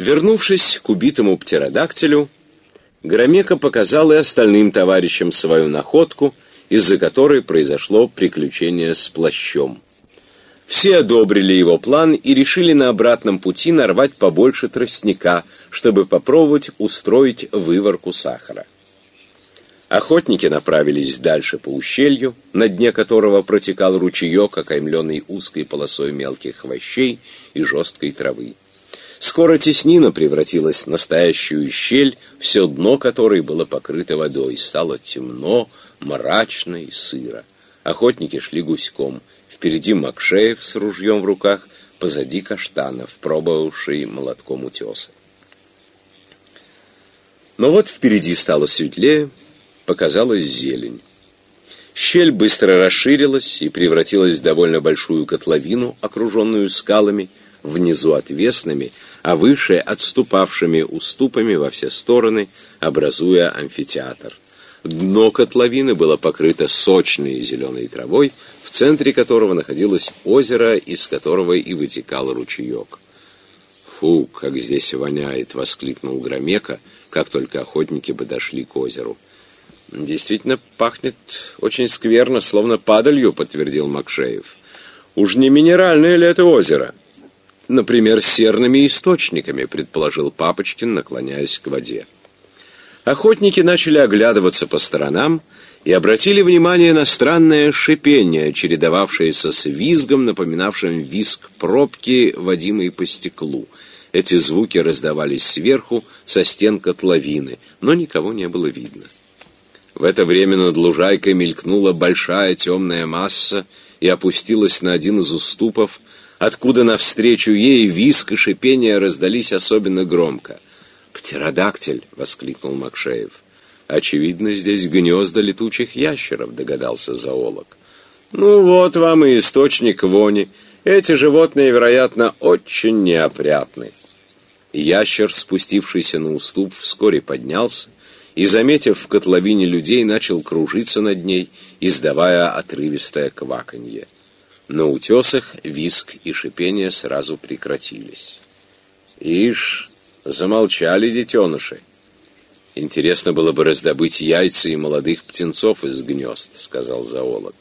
Вернувшись к убитому птеродактилю, Громека показал и остальным товарищам свою находку, из-за которой произошло приключение с плащом. Все одобрили его план и решили на обратном пути нарвать побольше тростника, чтобы попробовать устроить выворку сахара. Охотники направились дальше по ущелью, на дне которого протекал ручеек, окаймленный узкой полосой мелких хвощей и жесткой травы. Скоро теснина превратилась в настоящую щель, все дно которой было покрыто водой. Стало темно, мрачно и сыро. Охотники шли гуськом. Впереди Макшеев с ружьем в руках, позади Каштанов, пробовавший молотком утеса. Но вот впереди стало светлее, показалась зелень. Щель быстро расширилась и превратилась в довольно большую котловину, окруженную скалами, внизу отвесными, а выше отступавшими уступами во все стороны, образуя амфитеатр. Дно котловины было покрыто сочной зеленой травой, в центре которого находилось озеро, из которого и вытекал ручеек. «Фу, как здесь воняет!» — воскликнул Громека, как только охотники подошли к озеру. «Действительно пахнет очень скверно, словно падалью», — подтвердил Макшеев. «Уж не минеральное ли это озеро?» «Например, серными источниками», — предположил Папочкин, наклоняясь к воде. Охотники начали оглядываться по сторонам и обратили внимание на странное шипение, чередовавшееся с визгом, напоминавшим визг пробки, водимой по стеклу. Эти звуки раздавались сверху, со стен котловины, но никого не было видно. В это время над лужайкой мелькнула большая темная масса и опустилась на один из уступов, откуда навстречу ей виск и шипение раздались особенно громко. «Птеродактиль!» — воскликнул Макшеев. «Очевидно, здесь гнезда летучих ящеров», — догадался зоолог. «Ну вот вам и источник вони. Эти животные, вероятно, очень неопрятны». Ящер, спустившийся на уступ, вскоре поднялся и, заметив в котловине людей, начал кружиться над ней, издавая отрывистое кваканье. На утесах виск и шипение сразу прекратились. «Ишь, замолчали детеныши!» «Интересно было бы раздобыть яйца и молодых птенцов из гнезд», — сказал зоолог.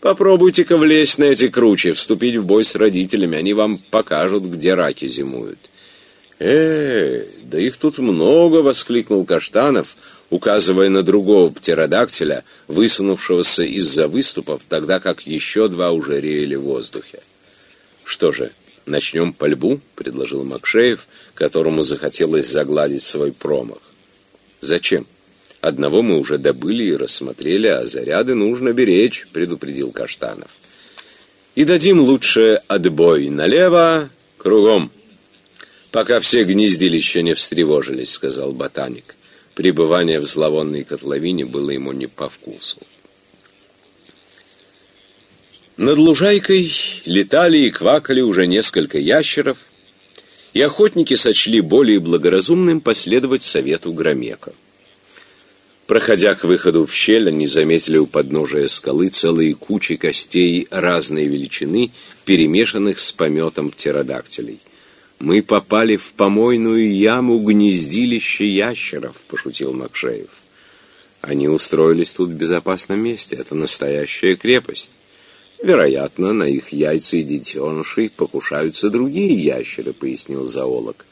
«Попробуйте-ка влезть на эти кручи, вступить в бой с родителями, они вам покажут, где раки зимуют». «Э, да их тут много!» — воскликнул Каштанов, указывая на другого птеродактиля, высунувшегося из-за выступов, тогда как еще два уже реяли в воздухе. «Что же, начнем пальбу?» — предложил Макшеев, которому захотелось загладить свой промах. «Зачем? Одного мы уже добыли и рассмотрели, а заряды нужно беречь», — предупредил Каштанов. «И дадим лучше отбой налево, кругом» пока все гнездилища не встревожились», — сказал ботаник. Пребывание в зловонной котловине было ему не по вкусу. Над лужайкой летали и квакали уже несколько ящеров, и охотники сочли более благоразумным последовать совету Громека. Проходя к выходу в щель, они заметили у подножия скалы целые кучи костей разной величины, перемешанных с пометом птеродактилей. «Мы попали в помойную яму гнездилища ящеров», — пошутил Макшеев. «Они устроились тут в безопасном месте. Это настоящая крепость. Вероятно, на их яйца и детенышей покушаются другие ящеры», — пояснил зоолог.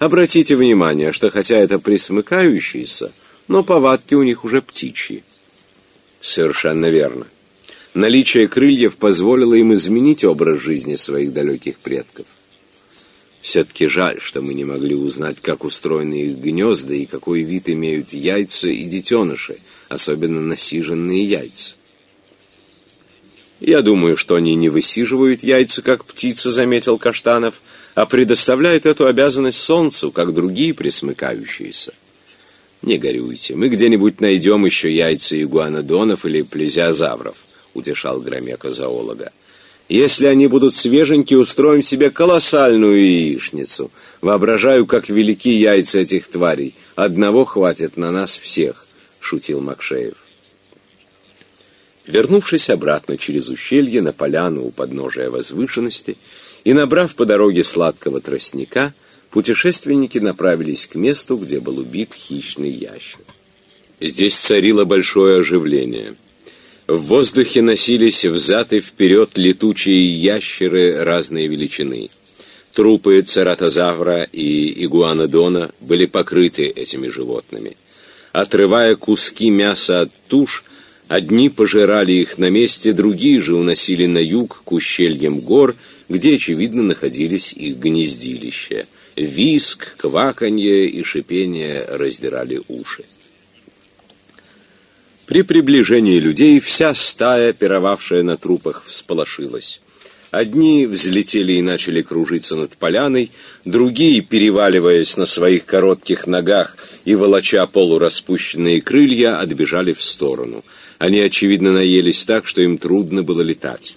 «Обратите внимание, что хотя это присмыкающиеся, но повадки у них уже птичьи». «Совершенно верно. Наличие крыльев позволило им изменить образ жизни своих далеких предков». Все-таки жаль, что мы не могли узнать, как устроены их гнезда и какой вид имеют яйца и детеныши, особенно насиженные яйца. «Я думаю, что они не высиживают яйца, как птицы», — заметил Каштанов, «а предоставляют эту обязанность солнцу, как другие присмыкающиеся». «Не горюйте, мы где-нибудь найдем еще яйца игуанодонов или плезиозавров», — утешал Громека зоолога. Если они будут свеженькие, устроим себе колоссальную яичницу. Воображаю, как велики яйца этих тварей. Одного хватит на нас всех, шутил Макшеев. Вернувшись обратно через ущелье на поляну у подножия возвышенности и набрав по дороге сладкого тростника, путешественники направились к месту, где был убит хищный ящер. Здесь царило большое оживление. В воздухе носились взад и вперед летучие ящеры разной величины. Трупы цератозавра и игуанодона были покрыты этими животными. Отрывая куски мяса от туш, одни пожирали их на месте, другие же уносили на юг к ущельям гор, где, очевидно, находились их гнездилища. Виск, кваканье и шипение раздирали уши. При приближении людей вся стая, пировавшая на трупах, всполошилась. Одни взлетели и начали кружиться над поляной, другие, переваливаясь на своих коротких ногах и волоча полураспущенные крылья, отбежали в сторону. Они, очевидно, наелись так, что им трудно было летать.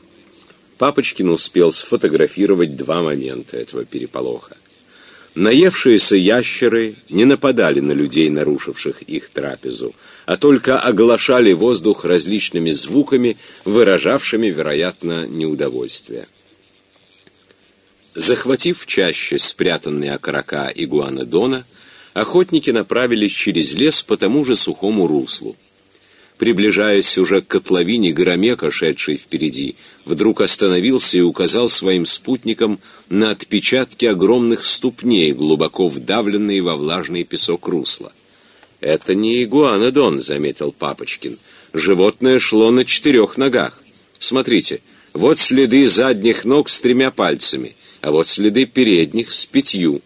Папочкин успел сфотографировать два момента этого переполоха. Наевшиеся ящеры не нападали на людей, нарушивших их трапезу, а только оглашали воздух различными звуками, выражавшими, вероятно, неудовольствие. Захватив чаще спрятанные окорока игуанодона, охотники направились через лес по тому же сухому руслу. Приближаясь уже к котловине, Громека, шедший впереди, вдруг остановился и указал своим спутникам на отпечатки огромных ступней, глубоко вдавленные во влажный песок русла. «Это не игуанодон», — заметил Папочкин. «Животное шло на четырех ногах. Смотрите, вот следы задних ног с тремя пальцами, а вот следы передних с пятью.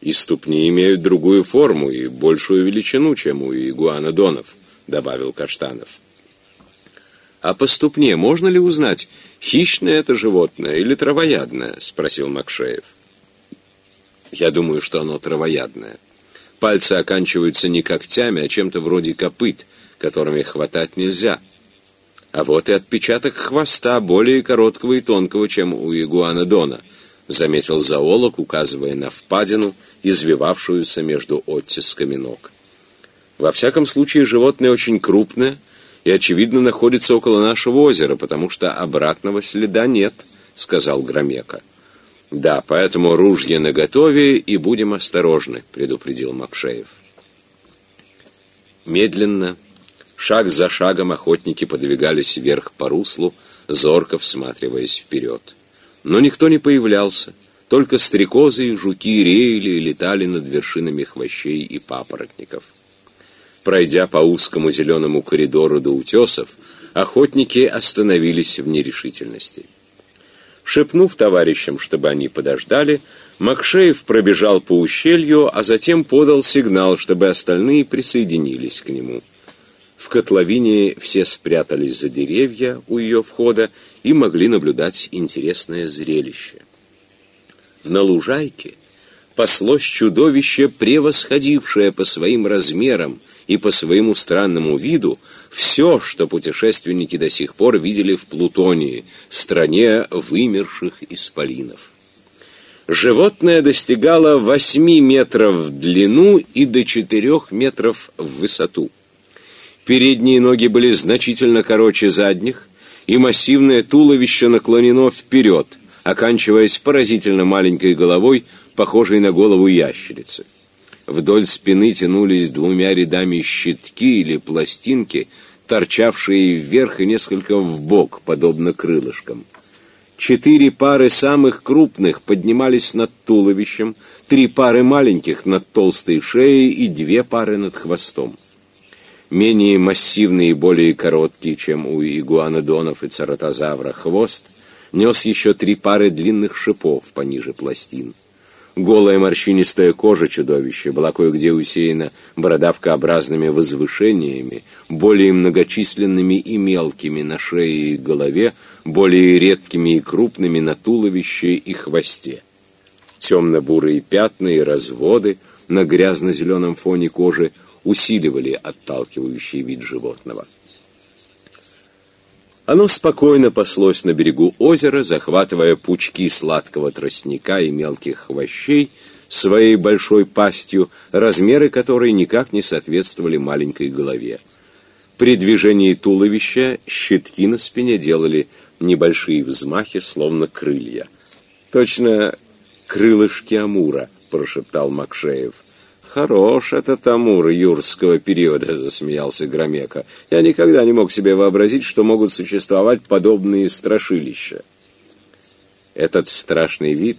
И ступни имеют другую форму и большую величину, чем у игуанодонов». — добавил Каштанов. «А по ступне можно ли узнать, хищное это животное или травоядное?» — спросил Макшеев. «Я думаю, что оно травоядное. Пальцы оканчиваются не когтями, а чем-то вроде копыт, которыми хватать нельзя. А вот и отпечаток хвоста более короткого и тонкого, чем у игуана Дона», — заметил зоолог, указывая на впадину, извивавшуюся между оттисками ног. Во всяком случае, животное очень крупное и, очевидно, находится около нашего озера, потому что обратного следа нет, сказал Громека. Да, поэтому ружье наготове и будем осторожны, предупредил Макшеев. Медленно, шаг за шагом охотники подвигались вверх по руслу, зорко всматриваясь вперед. Но никто не появлялся, только стрекозы и жуки реяли и летали над вершинами хвощей и папоротников. Пройдя по узкому зеленому коридору до утесов, охотники остановились в нерешительности. Шепнув товарищам, чтобы они подождали, Макшеев пробежал по ущелью, а затем подал сигнал, чтобы остальные присоединились к нему. В котловине все спрятались за деревья у ее входа и могли наблюдать интересное зрелище. На лужайке паслось чудовище, превосходившее по своим размерам и по своему странному виду все, что путешественники до сих пор видели в Плутонии, стране вымерших исполинов. Животное достигало 8 метров в длину и до 4 метров в высоту. Передние ноги были значительно короче задних, и массивное туловище наклонено вперед, оканчиваясь поразительно маленькой головой, похожей на голову ящерицы. Вдоль спины тянулись двумя рядами щитки или пластинки, торчавшие вверх и несколько вбок, подобно крылышкам. Четыре пары самых крупных поднимались над туловищем, три пары маленьких над толстой шеей и две пары над хвостом. Менее массивный и более короткий, чем у игуанодонов и цератозавра, хвост нес еще три пары длинных шипов пониже пластин. Голая морщинистая кожа чудовища была кое-где усеяна бородавкообразными возвышениями, более многочисленными и мелкими на шее и голове, более редкими и крупными на туловище и хвосте. Темно-бурые пятна и разводы на грязно-зеленом фоне кожи усиливали отталкивающий вид животного. Оно спокойно паслось на берегу озера, захватывая пучки сладкого тростника и мелких хвощей своей большой пастью, размеры которой никак не соответствовали маленькой голове. При движении туловища щитки на спине делали небольшие взмахи, словно крылья. Точно крылышки амура, прошептал Макшеев. «Хорош этот Амур юрского периода», — засмеялся Громека. «Я никогда не мог себе вообразить, что могут существовать подобные страшилища». Этот страшный вид,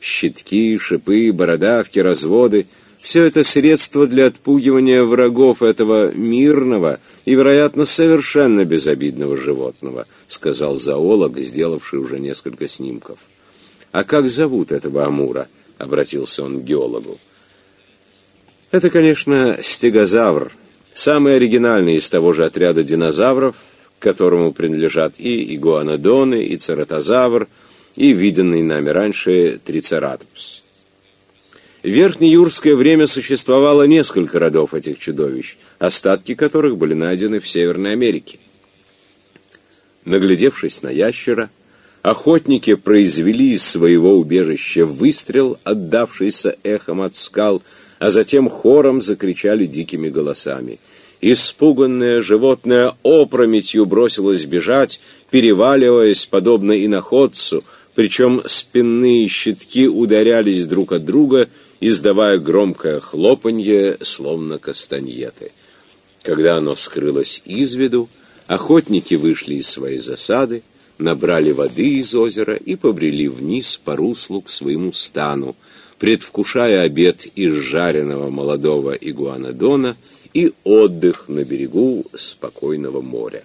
щитки, шипы, бородавки, разводы — все это средства для отпугивания врагов этого мирного и, вероятно, совершенно безобидного животного, сказал зоолог, сделавший уже несколько снимков. «А как зовут этого Амура?» — обратился он к геологу. Это, конечно, стегозавр, самый оригинальный из того же отряда динозавров, к которому принадлежат и игуанодоны, и цератозавр, и виденный нами раньше трицератопс. В верхнеюрское время существовало несколько родов этих чудовищ, остатки которых были найдены в Северной Америке. Наглядевшись на ящера, охотники произвели из своего убежища выстрел, отдавшийся эхом от скал, а затем хором закричали дикими голосами. Испуганное животное опрометью бросилось бежать, переваливаясь, подобно иноходцу, причем спинные щитки ударялись друг от друга, издавая громкое хлопанье, словно кастаньеты. Когда оно скрылось из виду, охотники вышли из своей засады, набрали воды из озера и побрели вниз по руслу к своему стану, предвкушая обед из жареного молодого игуанодона и отдых на берегу спокойного моря.